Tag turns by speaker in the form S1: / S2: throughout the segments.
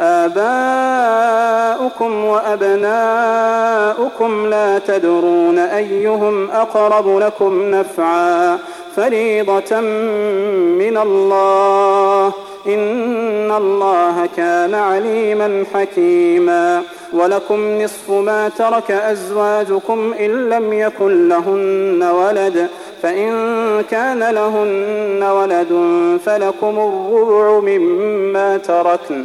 S1: آباؤكم وأبناؤكم لا تدرون أيهم أقرب لكم نفعا فريضة من الله إن الله كان عليما حكيما ولكم نصف ما ترك أزواجكم إن لم يكن لهن ولد فإن كان لهن ولد فلكم الربع مما تركن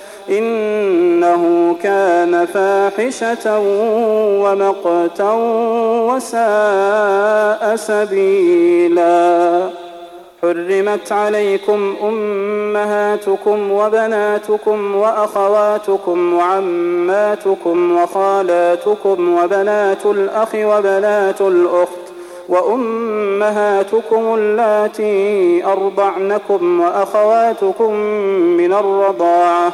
S1: إنه كان فاحشة ومقتا وساء سبيلا حرمت عليكم أمهاتكم وبناتكم وأخواتكم وعماتكم وخالاتكم وبنات الأخ وبنات الأخت وأمهاتكم اللاتي أرضعنكم وأخواتكم من الرضاعة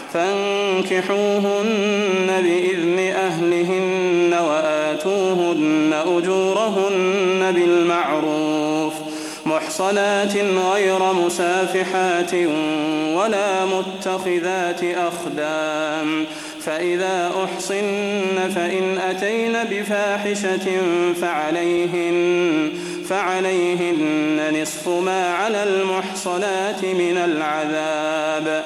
S1: فانكحوهن بإذن أهلهن وآتوهن أجورهن بالمعروف محصنات غير مسافحات ولا متخذات أخدام فإذا أحصن فإن أتين بفاحشة فعليهن فعليهن نصف ما على المحصنات من العذاب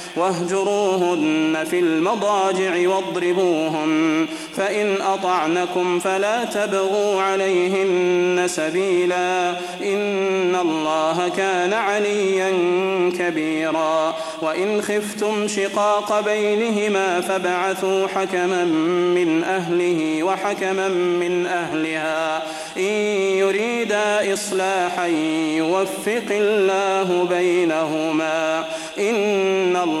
S1: واهجروهن في المضاجع واضربوهن فإن أطعنكم فلا تبغوا عليهن سبيلا إن الله كان عليا كبيرا وإن خفتم شقاق بينهما فبعثوا حكما من أهله وحكما من أهلها إن يريدا إصلاحا يوفق الله بينهما إن الله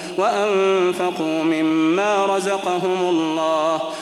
S1: وأنفقوا مما رزقهم الله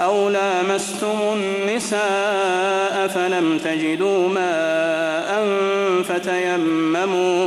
S1: أو لامستم النساء فلم تجدوا ماء فتيمموا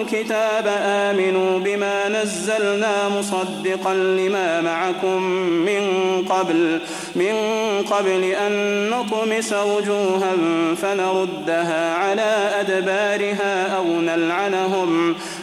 S1: الكتاب آمنوا بما نزلنا مصدقا لما معكم من قبل من قبل أن نطمس وجوها فنردها على أدبارها أو نلعنهم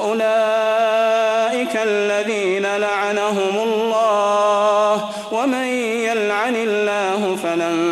S1: أولئك الذين لعنهم الله ومن يلعن الله فلن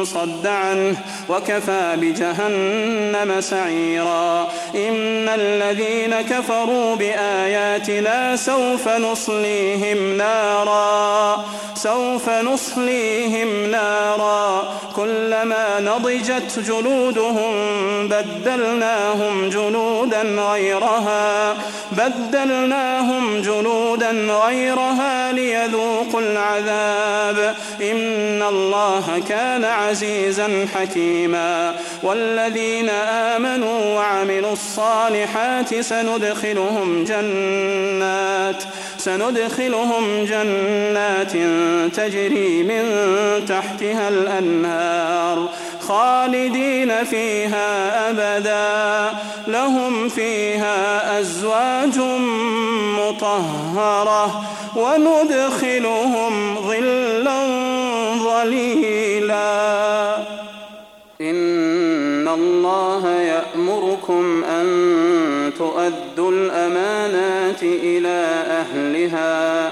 S1: صد عنه وكفى بجهنم سعيرا إن الذين كفروا بآياتنا سوف نصليهم نارا سوف نصليهم نارا كلما نضجت جلودهم بدلناهم جلودا غيرها بدلناهم جلودا غيرها ليذوقوا العذاب إن الله كان عزيزا عزيزا حكيما والذين آمنوا وعملوا الصالحات سندخلهم جنات سندخلهم جنات تجري من تحتها الأنهار خالدين فيها أبدا لهم فيها أزواج مطهرة وندخلهم ظلا ظليلا إن الله يأمركم أن تؤدوا الأمانات إلى أهلها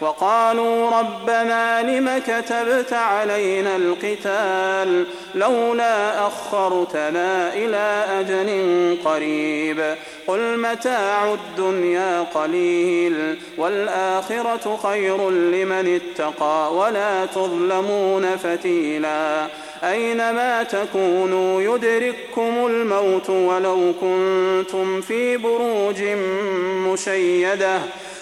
S1: وقالوا ربنا لم كتبت علينا القتال لولا أخرتنا إلى أجل قريب قل متاع الدنيا قليل والآخرة خير لمن اتقى ولا تظلمون فتيلا أينما تكونوا يدرككم الموت ولو كنتم في بروج مشيده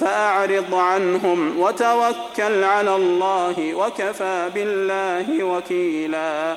S1: فأعرض عنهم وتوكل على الله وكفى بالله وكيلاً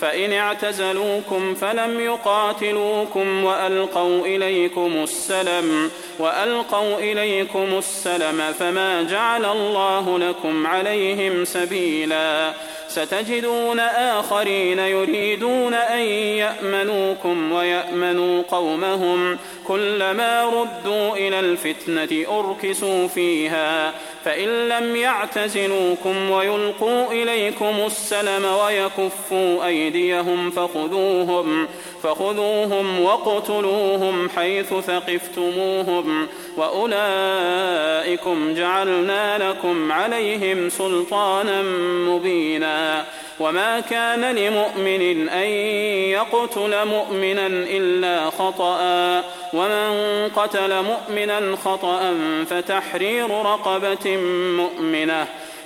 S1: فإن اعتزلوكم فلم يقاتلوكم وألقوا إليكم السلم وألقوا إليكم السلم فما جعل الله لكم عليهم سبيلا ستجدون آخرين يريدون أن يأمنوكم ويأمنوا قومهم كلما ردوا إلى الفتنة أركسوا فيها فإن لم يعتزلوكم ويلقوا إليكم السلم ويكفوا أيديهم أيديهم فخذوهم فخذوهم واقتلوهم حيث ثقفتموهم وأولئكم جعلنا لكم عليهم سلطانا مبينا وما كان لمؤمن أن يقتل مؤمنا إلا خطأ ومن قتل مؤمنا خطأ فتحرير رقبة مؤمنة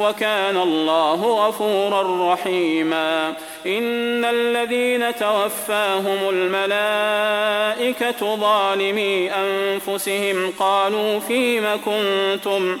S1: وكان الله غفورا رحيما إن الذين توفاهم الملائكة ظالمي أنفسهم قالوا فيم كنتم ؟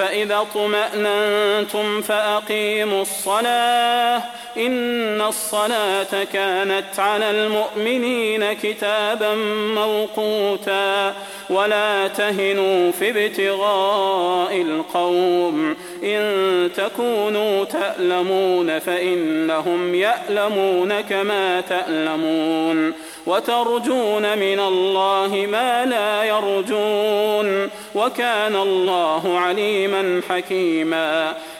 S1: فإذا اطمأنتم فأقيموا الصلاة إن الصلاة كانت على المؤمنين كتابا موقوتا ولا تهنوا في ابتغاء القوم إن تكونوا تألمون فإنهم يألمون كما تألمون وترجون من الله ما لا يرجون وكان الله عليما حكيما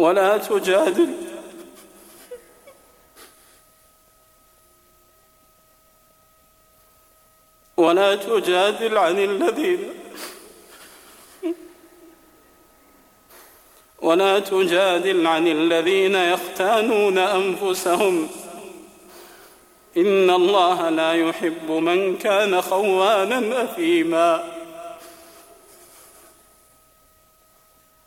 S1: ولا تجادل ولا تجادل عن الذين ولا تجادل عن الذين يختانون أنفسهم إن الله لا يحب من كان خوانا أثيماً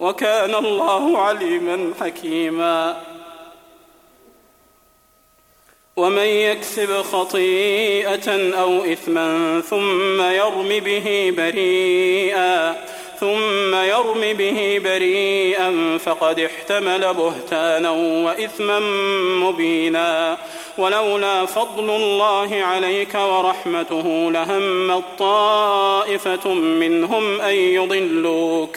S1: وكان الله عليما حكيما ومن يكسب خطيئه او اثما ثم يرم به بريئا ثم يرم به بريئا فقد احتمل بهتانا واثما مبينا ولولا فضل الله عليك ورحمته لهم طائفه منهم ان يضلوك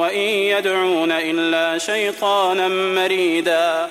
S1: وإن يدعون إلا شيطانا مريدا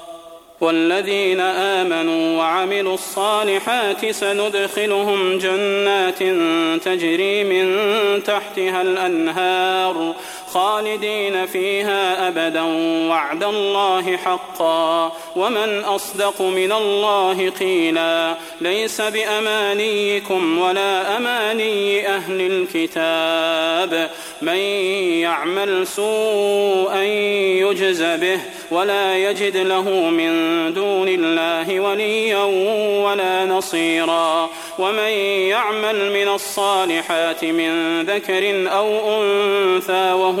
S1: والذين آمنوا وعملوا الصالحات سندخلهم جنات تجري من تحتها الأنهار خالدين فيها أبدا وعد الله حقا ومن أصدق من الله قيلا ليس بأمانيكم ولا أماني أهل الكتاب من يعمل سوءا يجز به ولا يجد له من دون الله وليا ولا نصيرا ومن يعمل من الصالحات من ذكر أو أنثى وهو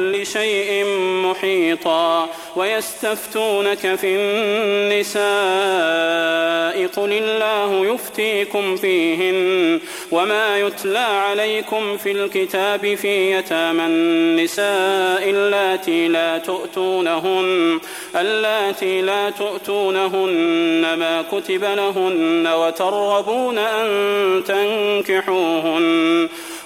S1: بكل شيء محيطا ويستفتونك في النساء قل الله يفتيكم فيهن وما يتلى عليكم في الكتاب في يتامى النساء اللاتي لا تؤتونهن اللاتي لا تؤتونهن ما كتب لهن وترغبون أن تنكحوهن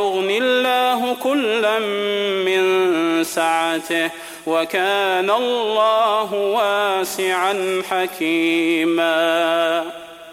S1: يغني الله كلا من سعته وكان الله واسعا حكيما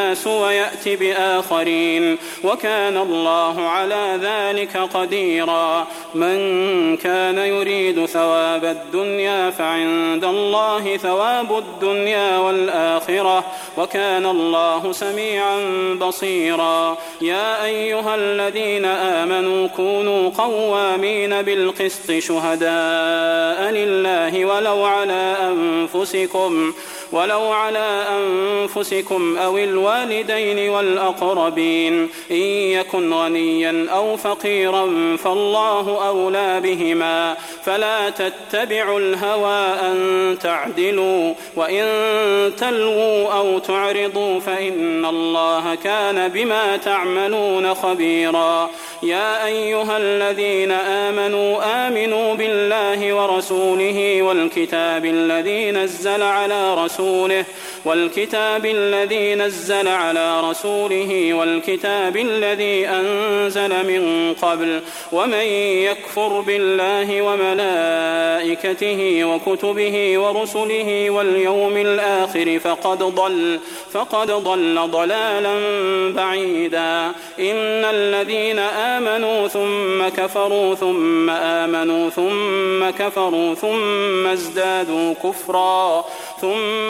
S1: الناس ويأت بآخرين وكان الله على ذلك قديرا من كان يريد ثواب الدنيا فعند الله ثواب الدنيا والآخرة وكان الله سميعا بصيرا يا أيها الذين آمنوا كونوا قوامين بالقسط شهداء لله ولو على أنفسكم ولو على أنفسكم أو الوالدين والأقربين إن يكن غنيا أو فقيرا فالله أولى بهما فلا تتبعوا الهوى أن تعدلوا وإن تلووا أو تعرضوا فإن الله كان بما تعملون خبيرا يا أيها الذين آمنوا آمنوا بالله ورسوله والكتاب الذي نزل على رسوله رسوله والكتاب الذي نزل على رسوله والكتاب الذي أنزل من قبل ومن يكفر بالله وملائكته وكتبه ورسله واليوم الآخر فقد ضل فقد ضل ضلالا بعيدا إن الذين آمنوا ثم كفروا ثم آمنوا ثم كفروا ثم ازدادوا كفرا ثم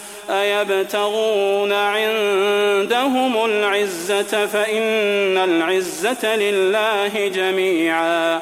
S1: أيبتغون عندهم العزة فإن العزة لله جميعاً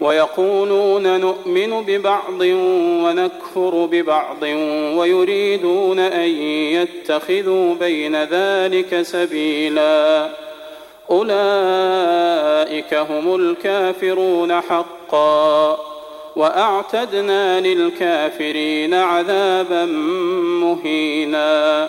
S1: ويقولون نؤمن ببعض ونكفر ببعض ويريدون ان يتخذوا بين ذلك سبيلا اولئك هم الكافرون حقا واعتدنا للكافرين عذابا مهينا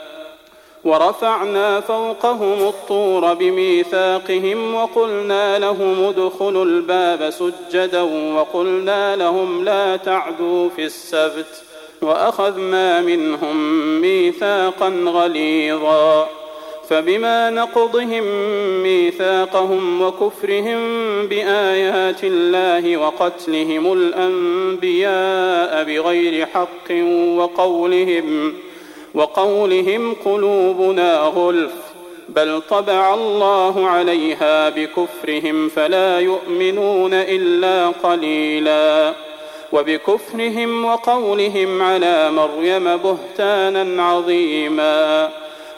S1: ورفعنا فوقهم الطور بميثاقهم وقلنا لهم ادخلوا الباب سجدا وقلنا لهم لا تعدوا في السبت واخذنا منهم ميثاقا غليظا فبما نقضهم ميثاقهم وكفرهم بايات الله وقتلهم الانبياء بغير حق وقولهم وقولهم قلوبنا غلف بل طبع الله عليها بكفرهم فلا يؤمنون الا قليلا وبكفرهم وقولهم على مريم بهتانا عظيما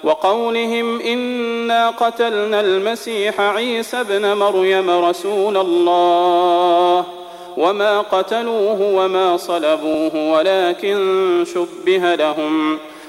S1: وقولهم انا قتلنا المسيح عيسى ابن مريم رسول الله وما قتلوه وما صلبوه ولكن شبه لهم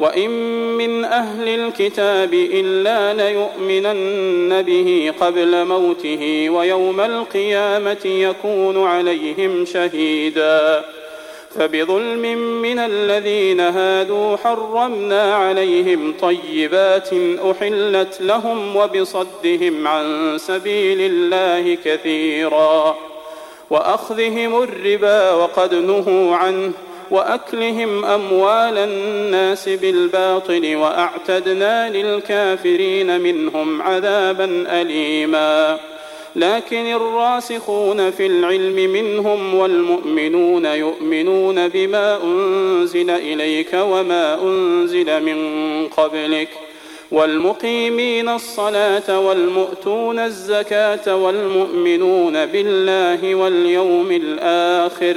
S1: وإن من أهل الكتاب إلا ليؤمنن به قبل موته ويوم القيامة يكون عليهم شهيدا فبظلم من الذين هادوا حرمنا عليهم طيبات أحلت لهم وبصدهم عن سبيل الله كثيرا وأخذهم الربا وقد نهوا عنه واكلهم اموال الناس بالباطل واعتدنا للكافرين منهم عذابا اليما لكن الراسخون في العلم منهم والمؤمنون يؤمنون بما انزل اليك وما انزل من قبلك والمقيمين الصلاه والمؤتون الزكاه والمؤمنون بالله واليوم الاخر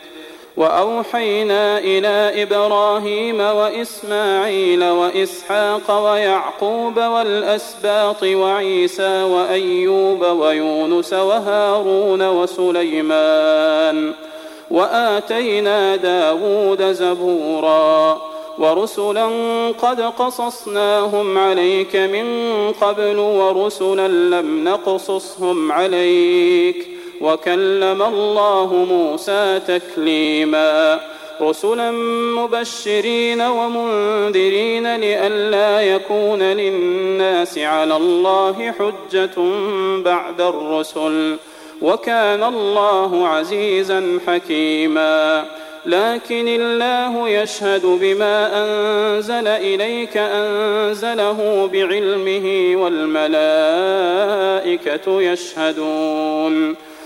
S1: واوحينا الى ابراهيم واسماعيل واسحاق ويعقوب والاسباط وعيسى وايوب ويونس وهارون وسليمان واتينا داود زبورا ورسلا قد قصصناهم عليك من قبل ورسلا لم نقصصهم عليك وكلم الله موسى تكليما رسلا مبشرين ومنذرين لئلا يكون للناس على الله حجة بعد الرسل وكان الله عزيزا حكيما لكن الله يشهد بما أنزل إليك أنزله بعلمه والملائكة يشهدون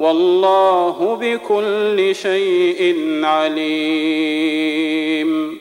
S1: والله بكل شيء عليم